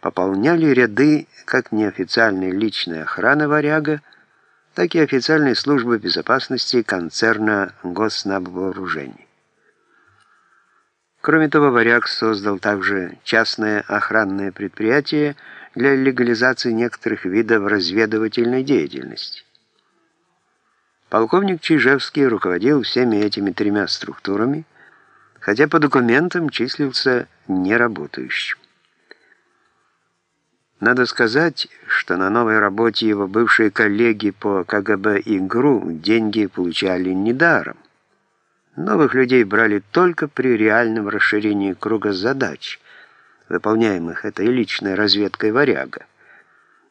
пополняли ряды как неофициальной личной охраны «Варяга», так и официальной службы безопасности концерна госнабвооружений. Кроме того, «Варяг» создал также частное охранное предприятие для легализации некоторых видов разведывательной деятельности. Полковник Чижевский руководил всеми этими тремя структурами, хотя по документам числился неработающим. Надо сказать, что на новой работе его бывшие коллеги по КГБ и ГРУ деньги получали недаром. Новых людей брали только при реальном расширении круга задач, выполняемых этой личной разведкой «Варяга».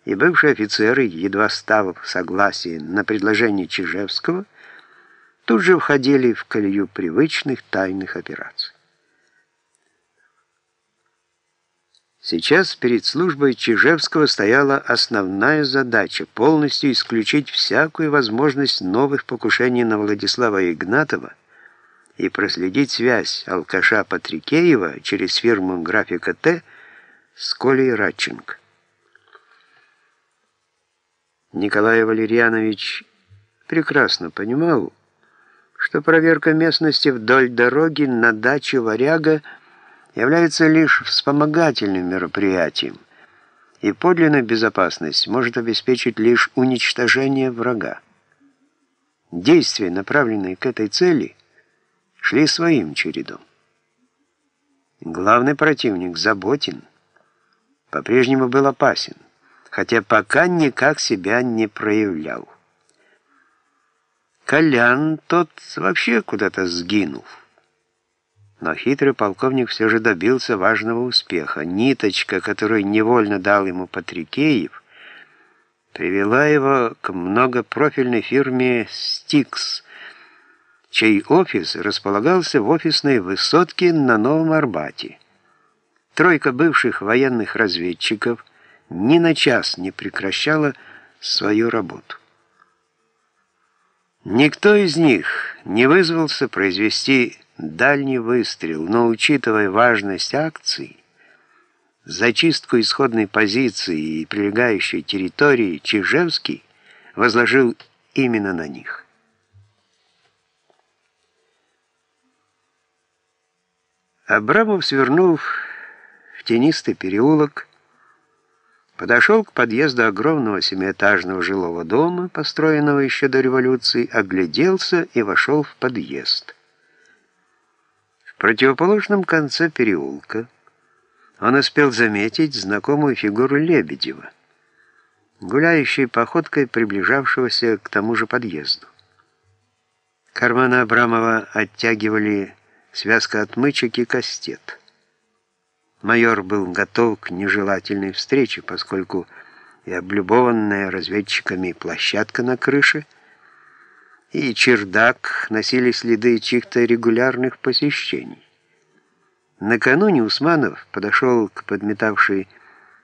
И бывшие офицеры, едва став согласие на предложение Чижевского, тут же входили в колею привычных тайных операций. Сейчас перед службой Чижевского стояла основная задача – полностью исключить всякую возможность новых покушений на Владислава Игнатова и проследить связь алкаша Патрикеева через фирму «Графика Т» с Колей Радченко. Николай Валерьянович прекрасно понимал, что проверка местности вдоль дороги на дачу «Варяга» – является лишь вспомогательным мероприятием, и подлинная безопасность может обеспечить лишь уничтожение врага. Действия, направленные к этой цели, шли своим чередом. Главный противник, Заботин, по-прежнему был опасен, хотя пока никак себя не проявлял. Колян тот вообще куда-то сгинул. Но хитрый полковник все же добился важного успеха. Ниточка, которую невольно дал ему Патрикеев, привела его к многопрофильной фирме «Стикс», чей офис располагался в офисной высотке на Новом Арбате. Тройка бывших военных разведчиков ни на час не прекращала свою работу. Никто из них не вызвался произвести дальний выстрел, но учитывая важность акции, зачистку исходной позиции и прилегающей территории Чижевский возложил именно на них. Абрамов, свернув в тенистый переулок, подошел к подъезду огромного семиэтажного жилого дома, построенного еще до революции, огляделся и вошел в подъезд. В противоположном конце переулка он успел заметить знакомую фигуру Лебедева, гуляющей походкой приближавшегося к тому же подъезду. Карманы Абрамова оттягивали связка отмычек и кастет. Майор был готов к нежелательной встрече, поскольку и облюбованная разведчиками площадка на крыше – и чердак носили следы чьих-то регулярных посещений. Накануне Усманов подошел к подметавшей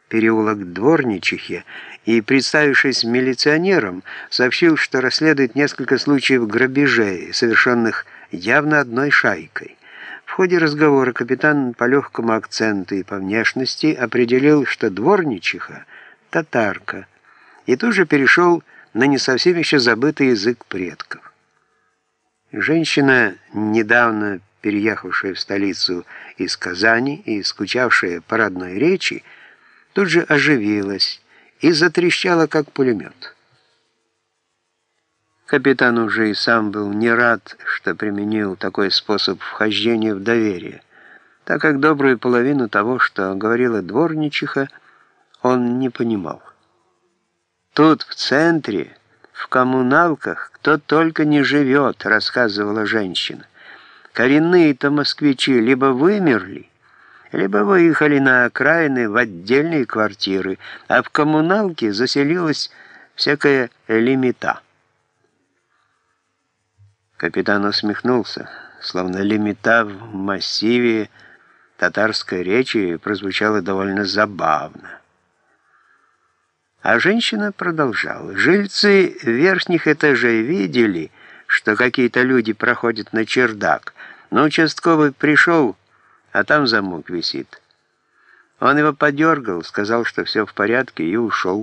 переулок дворничихе и, представившись милиционером, сообщил, что расследует несколько случаев грабежей, совершенных явно одной шайкой. В ходе разговора капитан по легкому акценту и по внешности определил, что дворничиха — татарка, и тут же перешел на не совсем еще забытый язык предков. Женщина, недавно переехавшая в столицу из Казани и скучавшая по родной речи, тут же оживилась и затрещала, как пулемет. Капитан уже и сам был не рад, что применил такой способ вхождения в доверие, так как добрую половину того, что говорила дворничиха, он не понимал. Тут, в центре, в коммуналках, кто только не живет, рассказывала женщина. Коренные-то москвичи либо вымерли, либо выехали на окраины в отдельные квартиры, а в коммуналке заселилась всякая лимита. Капитан усмехнулся, словно лимита в массиве татарской речи прозвучала довольно забавно. А женщина продолжала. Жильцы верхних этажей видели, что какие-то люди проходят на чердак, но участковый пришел, а там замок висит. Он его подергал, сказал, что все в порядке, и ушел.